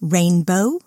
rainbow